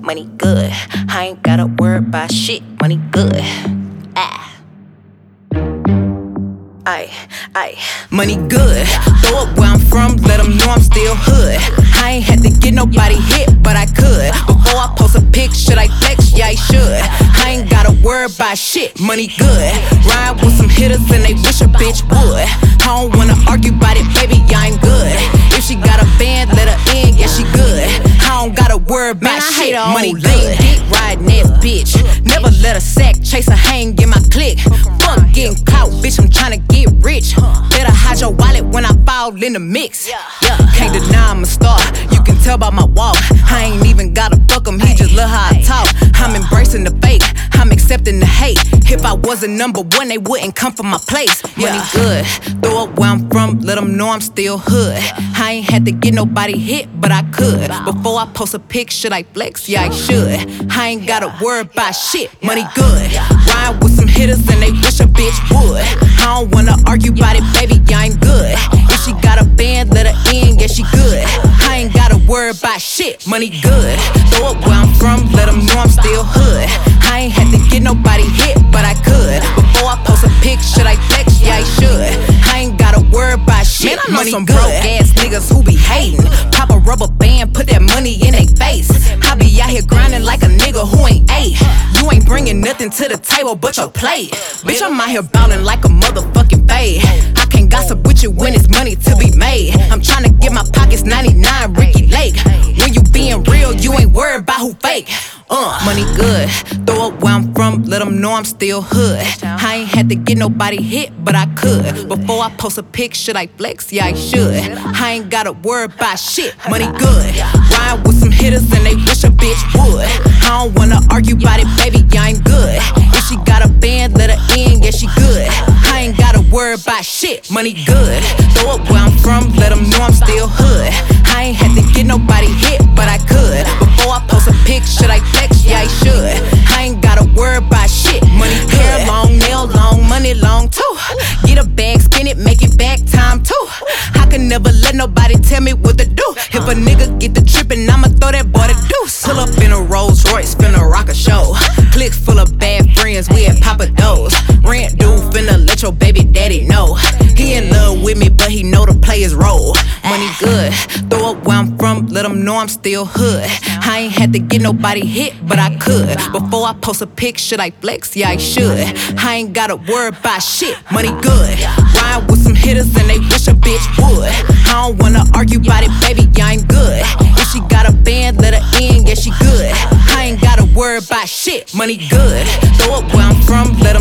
Money good. I ain't gotta worry about shit. Money good. Ah. Ay, ay, money good. Throw it where I'm from, let them know I'm still hood. I ain't had to get nobody hit, but I could. Before I post a pic, should I flex? Yeah, I should. I ain't gotta worry about shit, money good. Ride with some hitters and they wish a bitch would. I don't wanna argue about it, baby, I'm worry about shit, money good. Dick riding ass bitch. Never let a sack chase a hang in my clique. Fuck getting caught, bitch, I'm tryna get rich. Better hide your wallet when I fall in the mix. Yeah, can't deny I'm a star. You can tell by my walk. I ain't even gotta fuck him, he just love how I talk. I'm embracing the fake, wasn't number one, they wouldn't come from my place. Money good, throw up where I'm from, let them know I'm still hood. I ain't had to get nobody hit, but I could. Before I post a pic, should I flex? Yeah, I should. I ain't gotta worry about shit, money good. Ride with some hitters and they wish a bitch would. I don't wanna argue about it, baby, yeah, I'm good. If she got a band, let her in, yeah, she good. I ain't gotta worry about shit, money good. Throw up where I'm from, let them know I'm still hood. I ain't had to get nobody hit, Post should I flex? Yeah, I should. I ain't gotta worry about shit, Man, I know money some good. broke ass niggas who be hating. Pop a rubber band, put that money in their face. I be out here grinding like a nigga who ain't eight. You ain't bringing nothing to the table but your plate. Bitch, I'm out here ballin' like a motherfucking fade. I can't gossip with you when it's money to be made. I'm tryna get my pockets 99 Ricki Lake. When you being real, you ain't worried about who fake. Uh, money good. Throw up where I'm from, let them know I'm still hood. I ain't had to get nobody hit, but I could. Before I post a pic, should I flex? Yeah, I should. I ain't gotta worry about shit. Money good. Ride with some hitters and they wish a bitch would. I don't wanna argue about it, baby, yeah, I'm good. If she got a band, let her in, yeah, she good. I ain't gotta worry about shit. Money good. Throw up where I'm from, let them know I'm still hood. I ain't had to get nobody hit, but I could. Before I long, too. Get a bag, spin it, make it back time too. I can never let nobody tell me what to do. If a nigga get the trippin', I'ma throw that boy the deuce. Pull up in a Rolls Royce, finna rock a show. Click full of bad friends, we at Pappadeaux's. Rent dude finna let your baby daddy know. But he know to play his role. Money ah. good, throw up where I'm from, let them know I'm still hood. I ain't had to get nobody hit, but I could. Before I post a pic, should I flex? Yeah, I should. I ain't gotta worry about shit, money good. Ride with some hitters and they wish a bitch would. I don't wanna argue about it, baby, yeah, I'm good. If she got a band, let her in, yeah, she good. I ain't gotta worry about shit, money good. Throw up where I'm from, let